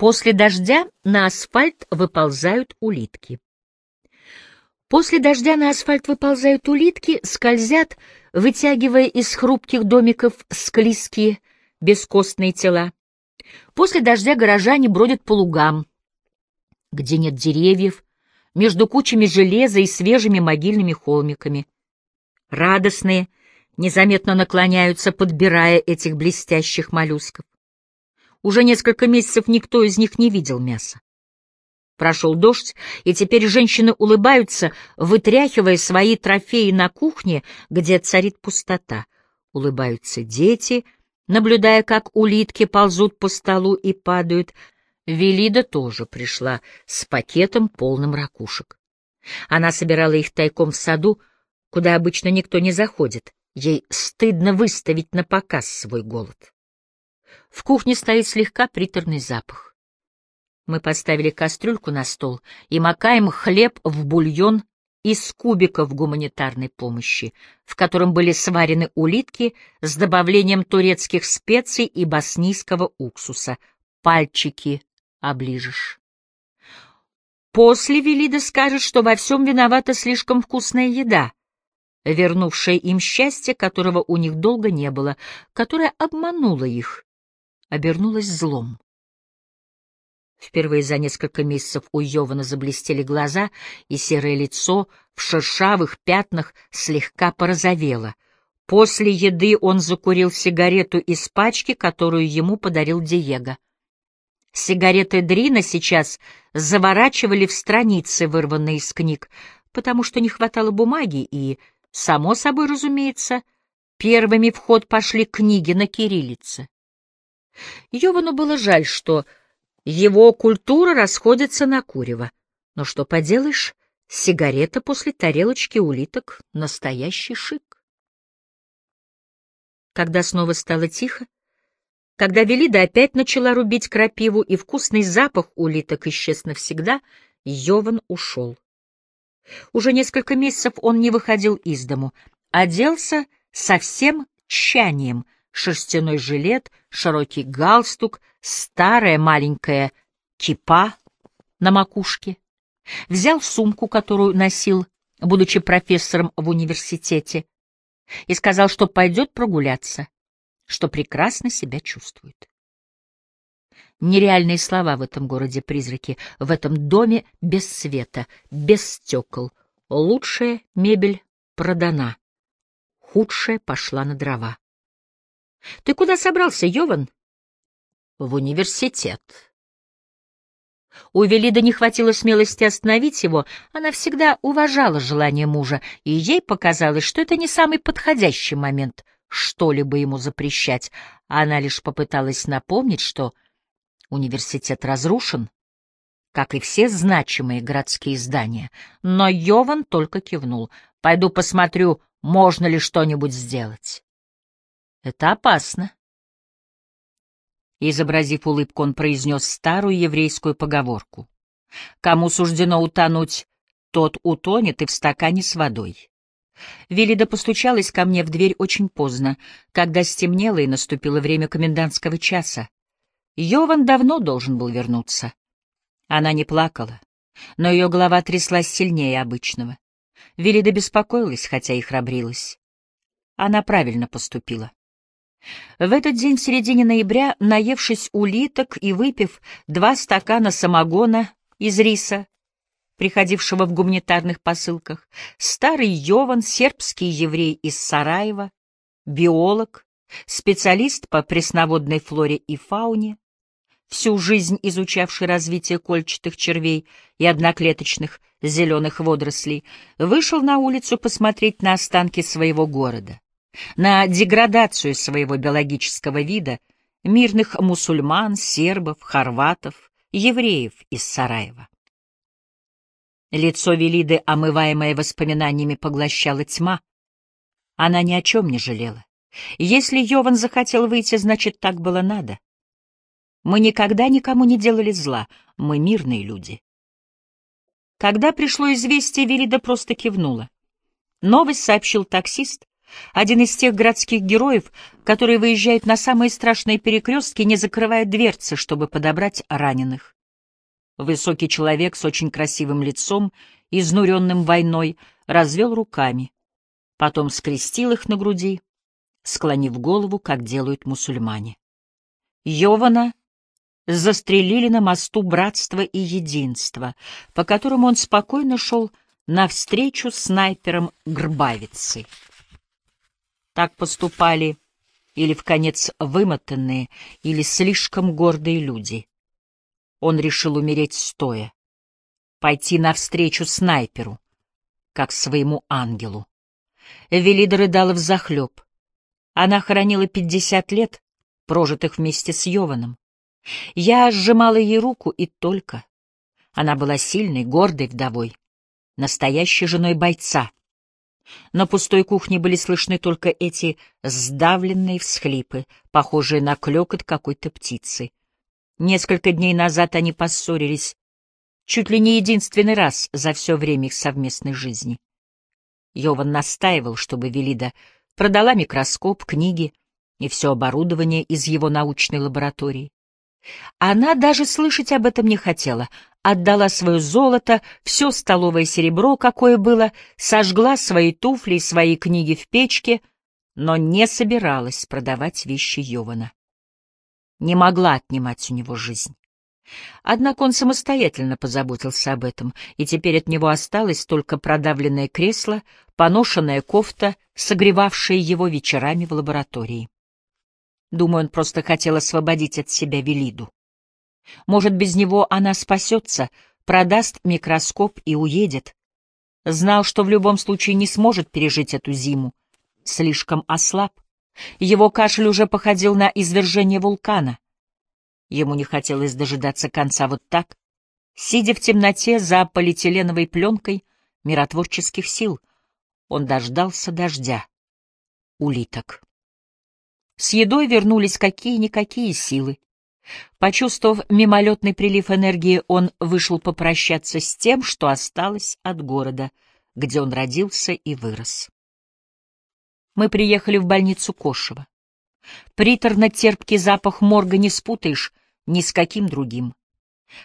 После дождя на асфальт выползают улитки. После дождя на асфальт выползают улитки, скользят, вытягивая из хрупких домиков склизкие, бескостные тела. После дождя горожане бродят по лугам, где нет деревьев, между кучами железа и свежими могильными холмиками. Радостные, незаметно наклоняются, подбирая этих блестящих моллюсков. Уже несколько месяцев никто из них не видел мяса. Прошел дождь, и теперь женщины улыбаются, вытряхивая свои трофеи на кухне, где царит пустота. Улыбаются дети, наблюдая, как улитки ползут по столу и падают. Велида тоже пришла с пакетом, полным ракушек. Она собирала их тайком в саду, куда обычно никто не заходит. Ей стыдно выставить на показ свой голод. В кухне стоит слегка приторный запах. Мы поставили кастрюльку на стол и макаем хлеб в бульон из кубиков гуманитарной помощи, в котором были сварены улитки с добавлением турецких специй и боснийского уксуса. Пальчики оближешь. После Велида скажет, что во всем виновата слишком вкусная еда, вернувшая им счастье, которого у них долго не было, которая обманула их обернулась злом. Впервые за несколько месяцев у Йована заблестели глаза, и серое лицо в шершавых пятнах слегка порозовело. После еды он закурил сигарету из пачки, которую ему подарил Диего. Сигареты Дрина сейчас заворачивали в страницы, вырванные из книг, потому что не хватало бумаги, и, само собой разумеется, первыми в ход пошли книги на кириллице. Йовану было жаль, что его культура расходится на курево. Но что поделаешь, сигарета после тарелочки улиток — настоящий шик. Когда снова стало тихо, когда Велида опять начала рубить крапиву, и вкусный запах улиток исчез навсегда, Йован ушел. Уже несколько месяцев он не выходил из дому, оделся со всем тщанием — шерстяной жилет, широкий галстук, старая маленькая кипа на макушке. Взял сумку, которую носил, будучи профессором в университете, и сказал, что пойдет прогуляться, что прекрасно себя чувствует. Нереальные слова в этом городе-призраке, в этом доме без света, без стекол. Лучшая мебель продана, худшая пошла на дрова. — Ты куда собрался, Йован? — В университет. У Велида не хватило смелости остановить его, она всегда уважала желание мужа, и ей показалось, что это не самый подходящий момент что-либо ему запрещать. Она лишь попыталась напомнить, что университет разрушен, как и все значимые городские здания. Но Йован только кивнул. «Пойду посмотрю, можно ли что-нибудь сделать». Это опасно. Изобразив улыбку, он произнес старую еврейскую поговорку. Кому суждено утонуть, тот утонет и в стакане с водой. Велида постучалась ко мне в дверь очень поздно, когда стемнело и наступило время комендантского часа. Йован давно должен был вернуться. Она не плакала, но ее голова тряслась сильнее обычного. Велида беспокоилась, хотя и храбрилась. Она правильно поступила. В этот день в середине ноября, наевшись улиток и выпив два стакана самогона из риса, приходившего в гуманитарных посылках, старый Йован, сербский еврей из Сараева, биолог, специалист по пресноводной флоре и фауне, всю жизнь изучавший развитие кольчатых червей и одноклеточных зеленых водорослей, вышел на улицу посмотреть на останки своего города на деградацию своего биологического вида мирных мусульман, сербов, хорватов, евреев из Сараева. Лицо Велиды, омываемое воспоминаниями, поглощала тьма. Она ни о чем не жалела. Если Йован захотел выйти, значит, так было надо. Мы никогда никому не делали зла, мы мирные люди. Когда пришло известие, Велида просто кивнула. Новость сообщил таксист, Один из тех городских героев, которые выезжают на самые страшные перекрестки, не закрывая дверцы, чтобы подобрать раненых. Высокий человек с очень красивым лицом, изнуренным войной, развел руками. Потом скрестил их на груди, склонив голову, как делают мусульмане. Йована застрелили на мосту братства и единства, по которому он спокойно шел навстречу снайперам Грбавицы. Так поступали или в конец вымотанные, или слишком гордые люди. Он решил умереть стоя, пойти навстречу снайперу, как своему ангелу. Велида рыдала взахлеб. Она хоронила пятьдесят лет, прожитых вместе с Йованом. Я сжимала ей руку и только. Она была сильной, гордой вдовой, настоящей женой бойца. На пустой кухне были слышны только эти сдавленные всхлипы, похожие на клёкот какой-то птицы. Несколько дней назад они поссорились, чуть ли не единственный раз за все время их совместной жизни. Йован настаивал, чтобы Велида продала микроскоп, книги и все оборудование из его научной лаборатории. Она даже слышать об этом не хотела, отдала свое золото, все столовое серебро, какое было, сожгла свои туфли и свои книги в печке, но не собиралась продавать вещи Йована. Не могла отнимать у него жизнь. Однако он самостоятельно позаботился об этом, и теперь от него осталось только продавленное кресло, поношенная кофта, согревавшая его вечерами в лаборатории. Думаю, он просто хотел освободить от себя Велиду. Может, без него она спасется, продаст микроскоп и уедет. Знал, что в любом случае не сможет пережить эту зиму. Слишком ослаб. Его кашель уже походил на извержение вулкана. Ему не хотелось дожидаться конца вот так, сидя в темноте за полиэтиленовой пленкой миротворческих сил. Он дождался дождя. Улиток. С едой вернулись какие-никакие силы. Почувствовав мимолетный прилив энергии, он вышел попрощаться с тем, что осталось от города, где он родился и вырос. Мы приехали в больницу Кошева. Приторно-терпкий запах морга не спутаешь ни с каким другим.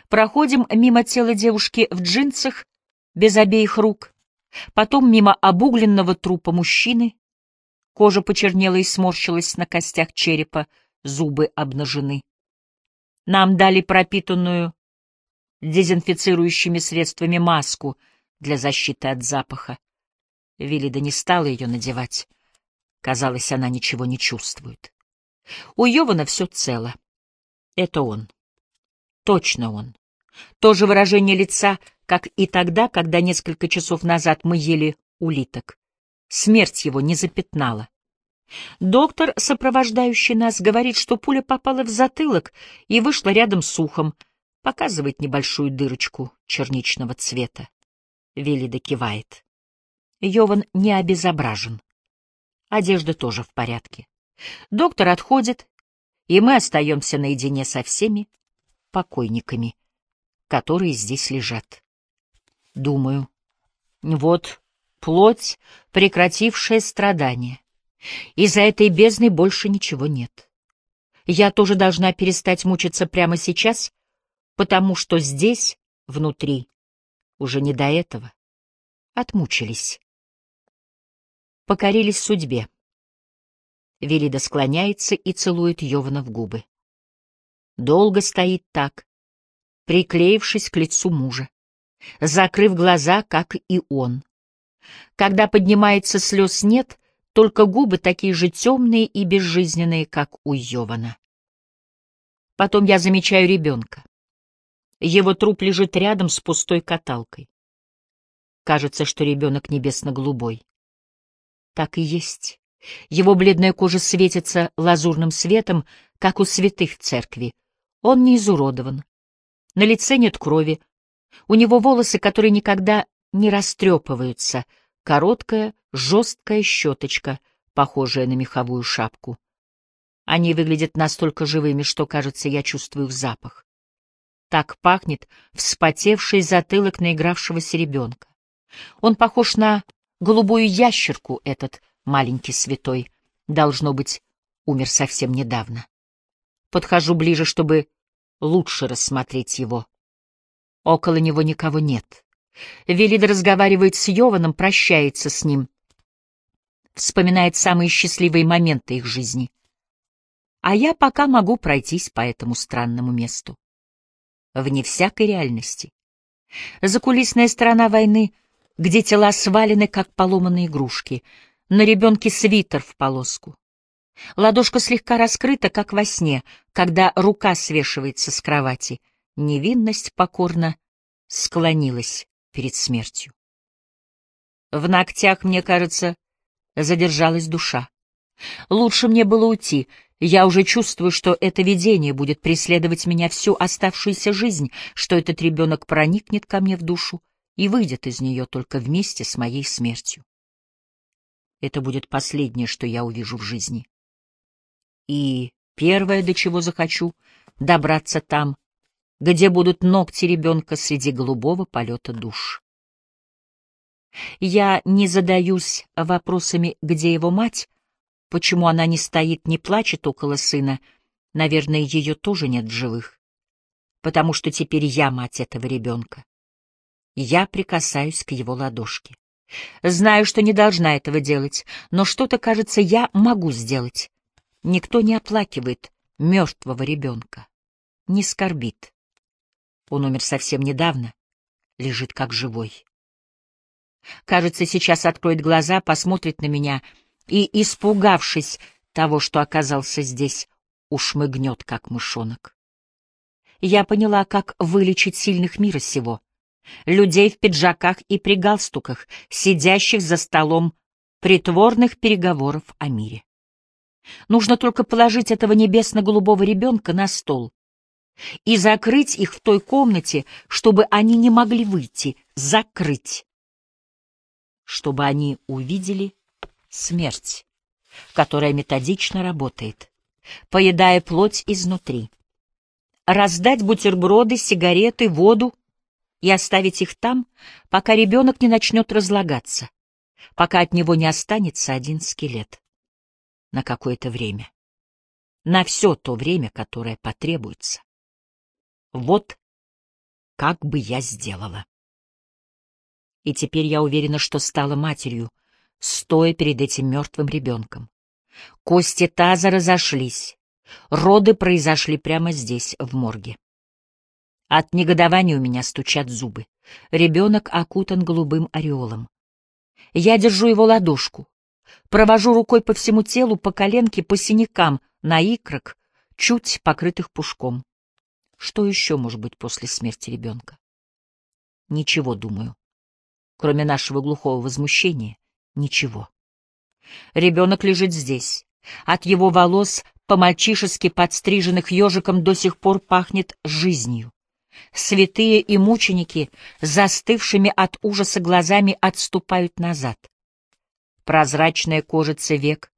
Проходим мимо тела девушки в джинсах, без обеих рук, потом мимо обугленного трупа мужчины, Кожа почернела и сморщилась на костях черепа, зубы обнажены. Нам дали пропитанную дезинфицирующими средствами маску для защиты от запаха. Виллида не стала ее надевать. Казалось, она ничего не чувствует. У Йована все цело. Это он. Точно он. То же выражение лица, как и тогда, когда несколько часов назад мы ели улиток. Смерть его не запятнала. Доктор, сопровождающий нас, говорит, что пуля попала в затылок и вышла рядом с ухом, показывает небольшую дырочку черничного цвета. Велида кивает. Йован не обезображен. Одежда тоже в порядке. Доктор отходит, и мы остаемся наедине со всеми покойниками, которые здесь лежат. Думаю, вот плоть, прекратившая страдания. И за этой бездной больше ничего нет. Я тоже должна перестать мучиться прямо сейчас, потому что здесь, внутри, уже не до этого. Отмучились. Покорились судьбе. Велида склоняется и целует Йована в губы. Долго стоит так, приклеившись к лицу мужа, закрыв глаза, как и он. Когда поднимается слез нет, только губы такие же темные и безжизненные, как у Йована. Потом я замечаю ребенка. Его труп лежит рядом с пустой каталкой. Кажется, что ребенок небесно-голубой. Так и есть. Его бледная кожа светится лазурным светом, как у святых в церкви. Он не изуродован. На лице нет крови. У него волосы, которые никогда не растрепываются, короткая, жесткая щеточка, похожая на меховую шапку. Они выглядят настолько живыми, что, кажется, я чувствую их запах. Так пахнет вспотевший затылок наигравшегося ребенка. Он похож на голубую ящерку, этот маленький святой, должно быть, умер совсем недавно. Подхожу ближе, чтобы лучше рассмотреть его. Около него никого нет. Велида разговаривает с Йованом, прощается с ним. Вспоминает самые счастливые моменты их жизни. А я пока могу пройтись по этому странному месту. Вне всякой реальности. Закулисная сторона войны, где тела свалены, как поломанные игрушки. На ребенке свитер в полоску. Ладошка слегка раскрыта, как во сне, когда рука свешивается с кровати. Невинность покорно склонилась перед смертью. В ногтях, мне кажется, задержалась душа. Лучше мне было уйти. Я уже чувствую, что это видение будет преследовать меня всю оставшуюся жизнь, что этот ребенок проникнет ко мне в душу и выйдет из нее только вместе с моей смертью. Это будет последнее, что я увижу в жизни. И первое, до чего захочу, добраться там, где будут ногти ребенка среди голубого полета душ. Я не задаюсь вопросами, где его мать, почему она не стоит, не плачет около сына, наверное, ее тоже нет в живых, потому что теперь я мать этого ребенка. Я прикасаюсь к его ладошке. Знаю, что не должна этого делать, но что-то, кажется, я могу сделать. Никто не оплакивает мертвого ребенка, не скорбит. Он умер совсем недавно, лежит как живой. Кажется, сейчас откроет глаза, посмотрит на меня и, испугавшись того, что оказался здесь, ушмыгнет, как мышонок. Я поняла, как вылечить сильных мира сего, людей в пиджаках и при галстуках, сидящих за столом притворных переговоров о мире. Нужно только положить этого небесно-голубого ребенка на стол и закрыть их в той комнате, чтобы они не могли выйти, закрыть, чтобы они увидели смерть, которая методично работает, поедая плоть изнутри. Раздать бутерброды, сигареты, воду и оставить их там, пока ребенок не начнет разлагаться, пока от него не останется один скелет на какое-то время. На все то время, которое потребуется. Вот как бы я сделала. И теперь я уверена, что стала матерью, стоя перед этим мертвым ребенком. Кости таза разошлись. Роды произошли прямо здесь, в морге. От негодования у меня стучат зубы. Ребенок окутан голубым ореолом. Я держу его ладошку. Провожу рукой по всему телу, по коленке, по синякам, на икрак, чуть покрытых пушком. Что еще может быть после смерти ребенка? Ничего, думаю. Кроме нашего глухого возмущения, ничего. Ребенок лежит здесь. От его волос, по-мальчишески подстриженных ежиком, до сих пор пахнет жизнью. Святые и мученики, застывшими от ужаса глазами, отступают назад. Прозрачная кожица век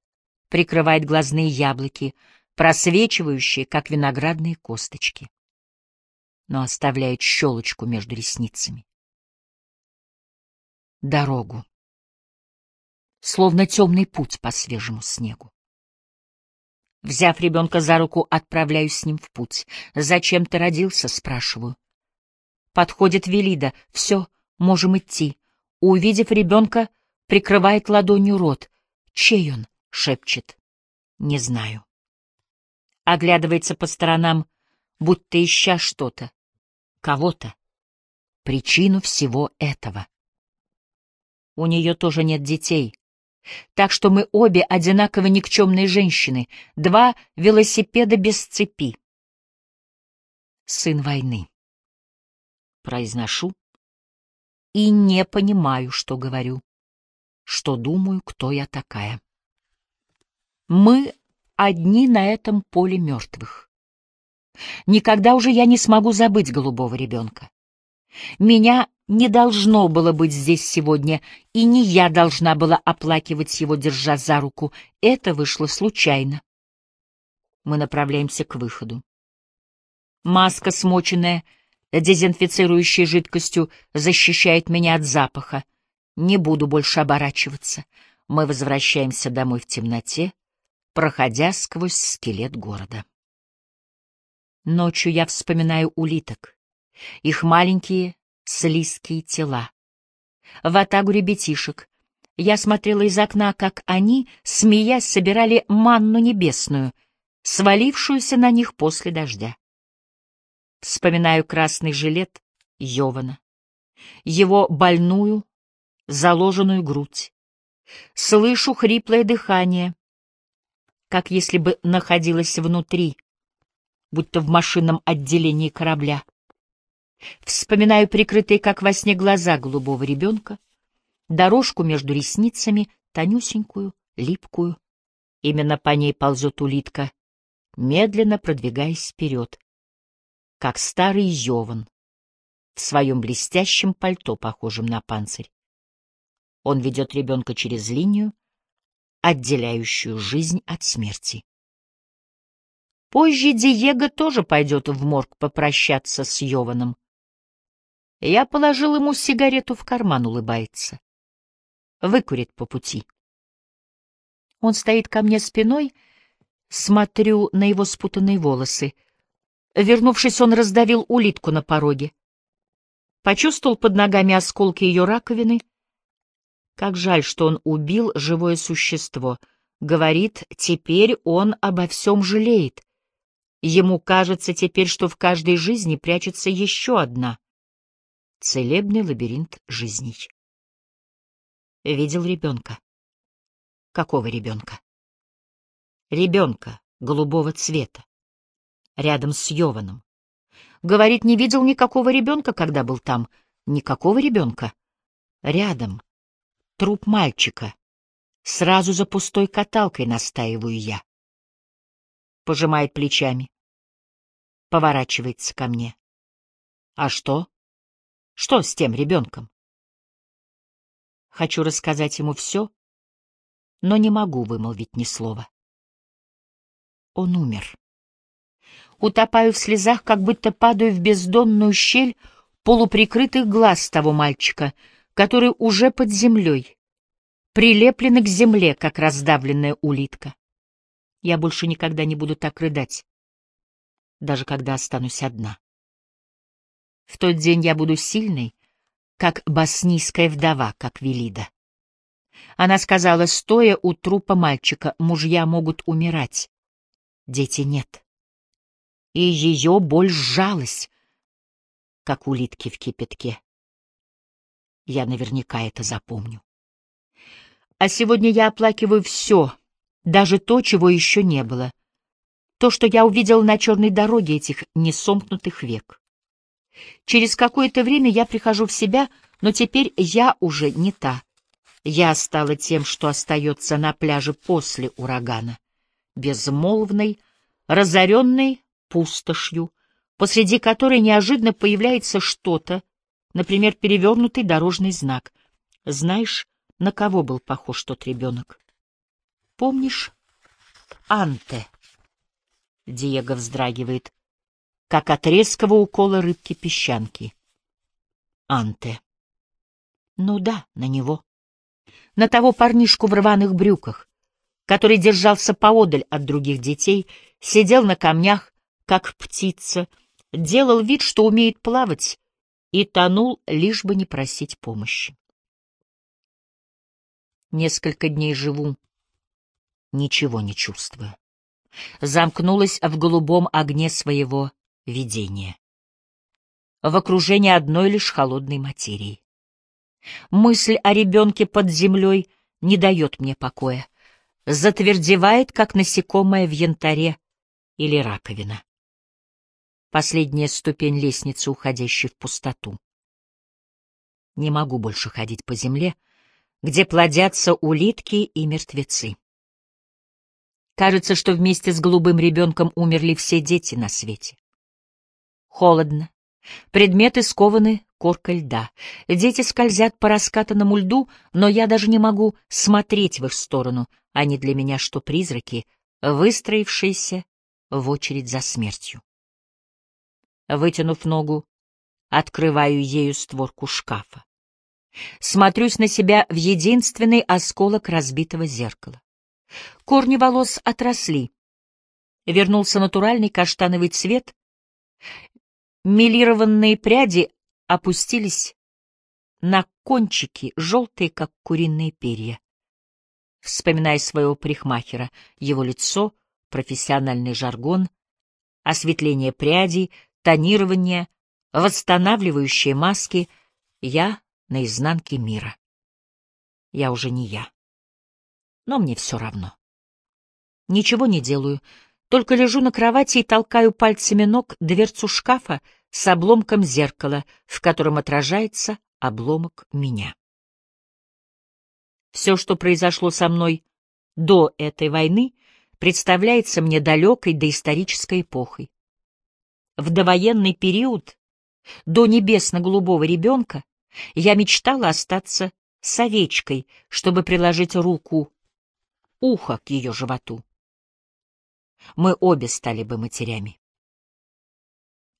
прикрывает глазные яблоки, просвечивающие, как виноградные косточки, но оставляет щелочку между ресницами. Дорогу. Словно темный путь по свежему снегу. Взяв ребенка за руку, отправляюсь с ним в путь. «Зачем ты родился?» — спрашиваю. Подходит Велида. «Все, можем идти». Увидев ребенка, прикрывает ладонью рот. «Чей он?» — шепчет. «Не знаю». Оглядывается по сторонам, будто ища что-то, кого-то, причину всего этого. У нее тоже нет детей, так что мы обе одинаково никчемные женщины, два велосипеда без цепи. Сын войны. Произношу и не понимаю, что говорю что думаю, кто я такая. Мы одни на этом поле мертвых. Никогда уже я не смогу забыть голубого ребенка. Меня не должно было быть здесь сегодня, и не я должна была оплакивать его, держа за руку. Это вышло случайно. Мы направляемся к выходу. Маска, смоченная дезинфицирующей жидкостью, защищает меня от запаха. Не буду больше оборачиваться. Мы возвращаемся домой в темноте, проходя сквозь скелет города. Ночью я вспоминаю улиток, их маленькие слизкие тела. В атагу ребятишек. Я смотрела из окна, как они, смеясь, собирали манну небесную, свалившуюся на них после дождя. Вспоминаю красный жилет Йована, его больную, заложенную грудь. Слышу хриплое дыхание, как если бы находилось внутри, будто в машинном отделении корабля. Вспоминаю прикрытые, как во сне, глаза голубого ребенка, дорожку между ресницами, тонюсенькую, липкую. Именно по ней ползет улитка, медленно продвигаясь вперед, как старый Йован, в своем блестящем пальто, похожем на панцирь. Он ведет ребенка через линию, отделяющую жизнь от смерти. Позже Диего тоже пойдет в морг попрощаться с Йованом. Я положил ему сигарету в карман, улыбается. Выкурит по пути. Он стоит ко мне спиной, смотрю на его спутанные волосы. Вернувшись, он раздавил улитку на пороге. Почувствовал под ногами осколки ее раковины. Как жаль, что он убил живое существо. Говорит, теперь он обо всем жалеет. Ему кажется теперь, что в каждой жизни прячется еще одна — Целебный лабиринт жизней. Видел ребенка. Какого ребенка? Ребенка голубого цвета. Рядом с Йованом. Говорит, не видел никакого ребенка, когда был там. Никакого ребенка. Рядом. Труп мальчика. Сразу за пустой каталкой настаиваю я. Пожимает плечами. Поворачивается ко мне. А что? Что с тем ребенком? Хочу рассказать ему все, но не могу вымолвить ни слова. Он умер. Утопаю в слезах, как будто падаю в бездонную щель полуприкрытых глаз того мальчика, который уже под землей, прилепленный к земле, как раздавленная улитка. Я больше никогда не буду так рыдать, даже когда останусь одна. В тот день я буду сильной, как боснийская вдова, как Велида. Она сказала, стоя у трупа мальчика, мужья могут умирать, дети нет. И ее боль сжалась, как улитки в кипятке. Я наверняка это запомню. А сегодня я оплакиваю все, даже то, чего еще не было. То, что я увидел на черной дороге этих несомкнутых век. Через какое-то время я прихожу в себя, но теперь я уже не та. Я стала тем, что остается на пляже после урагана, безмолвной, разоренной пустошью, посреди которой неожиданно появляется что-то, например, перевернутый дорожный знак. Знаешь, на кого был похож тот ребенок? Помнишь? Анте. Диего вздрагивает как от резкого укола рыбки-песчанки. Анте. Ну да, на него. На того парнишку в рваных брюках, который держался поодаль от других детей, сидел на камнях, как птица, делал вид, что умеет плавать, и тонул, лишь бы не просить помощи. Несколько дней живу, ничего не чувствую. Замкнулась в голубом огне своего видение. В окружении одной лишь холодной материи. Мысль о ребенке под землей не дает мне покоя. Затвердевает, как насекомое в янтаре или раковина. Последняя ступень лестницы, уходящей в пустоту. Не могу больше ходить по земле, где плодятся улитки и мертвецы. Кажется, что вместе с голубым ребенком умерли все дети на свете. Холодно. Предметы скованы коркой льда. Дети скользят по раскатанному льду, но я даже не могу смотреть в их сторону. Они для меня что призраки, выстроившиеся в очередь за смертью. Вытянув ногу, открываю ею створку шкафа. Смотрюсь на себя в единственный осколок разбитого зеркала. Корни волос отросли. Вернулся натуральный каштановый цвет. Милированные пряди опустились на кончики, желтые, как куриные перья. Вспоминая своего парикмахера, его лицо, профессиональный жаргон, осветление прядей, тонирование, восстанавливающие маски, я на изнанке мира. Я уже не я. Но мне все равно. Ничего не делаю, только лежу на кровати и толкаю пальцами ног дверцу шкафа с обломком зеркала, в котором отражается обломок меня. Все, что произошло со мной до этой войны, представляется мне далекой доисторической эпохой. В довоенный период, до небесно-голубого ребенка, я мечтала остаться с овечкой, чтобы приложить руку, ухо к ее животу. Мы обе стали бы матерями.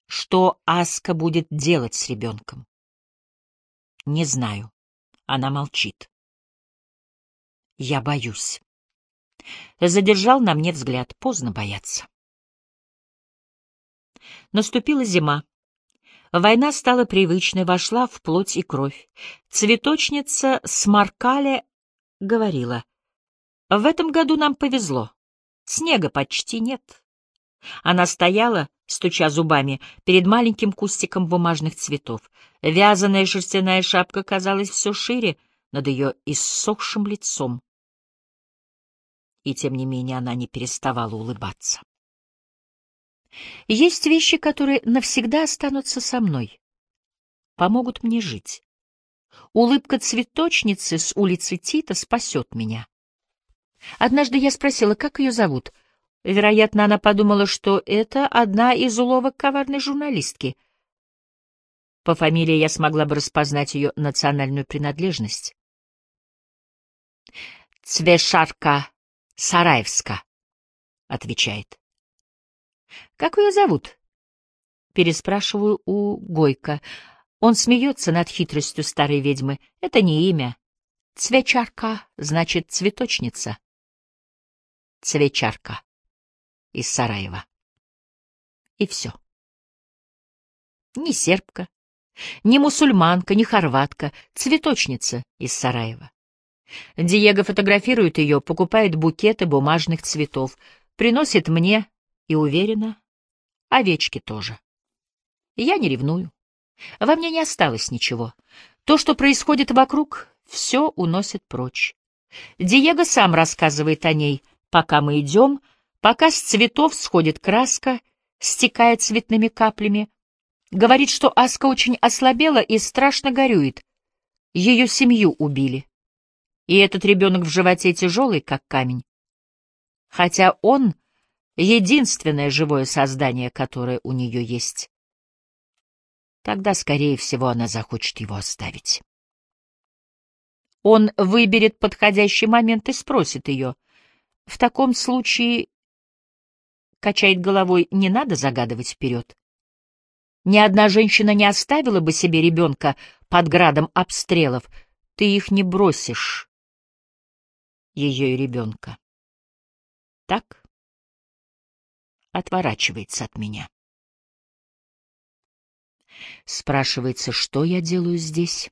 Что Аска будет делать с ребенком? Не знаю. Она молчит. Я боюсь. Задержал на мне взгляд. Поздно бояться. Наступила зима. Война стала привычной, вошла в плоть и кровь. Цветочница Смаркале говорила, «В этом году нам повезло. Снега почти нет». Она стояла, стуча зубами, перед маленьким кустиком бумажных цветов. Вязаная шерстяная шапка казалась все шире над ее иссохшим лицом. И тем не менее она не переставала улыбаться. Есть вещи, которые навсегда останутся со мной, помогут мне жить. Улыбка цветочницы с улицы Тита спасет меня. Однажды я спросила, как ее зовут — Вероятно, она подумала, что это одна из уловок коварной журналистки. По фамилии я смогла бы распознать ее национальную принадлежность. «Цвешарка Сараевска», — отвечает. «Как ее зовут?» Переспрашиваю у Гойка. Он смеется над хитростью старой ведьмы. Это не имя. Цвечарка значит цветочница. Цвечарка из Сараева. И все. Ни сербка, ни мусульманка, ни хорватка, цветочница из Сараева. Диего фотографирует ее, покупает букеты бумажных цветов, приносит мне и, уверена, овечки тоже. Я не ревную. Во мне не осталось ничего. То, что происходит вокруг, все уносит прочь. Диего сам рассказывает о ней, пока мы идем, — Пока с цветов сходит краска, стекая цветными каплями, говорит, что Аска очень ослабела и страшно горюет. Ее семью убили. И этот ребенок в животе тяжелый, как камень. Хотя он — единственное живое создание, которое у нее есть. Тогда, скорее всего, она захочет его оставить. Он выберет подходящий момент и спросит ее. В таком случае качает головой, не надо загадывать вперед. Ни одна женщина не оставила бы себе ребенка под градом обстрелов. Ты их не бросишь, ее и ребенка. Так? Отворачивается от меня. Спрашивается, что я делаю здесь?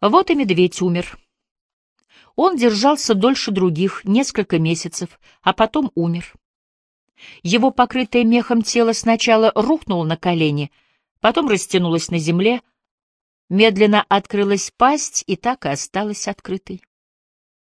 Вот и медведь умер. Он держался дольше других, несколько месяцев, а потом умер. Его покрытое мехом тело сначала рухнуло на колени, потом растянулось на земле, медленно открылась пасть и так и осталась открытой.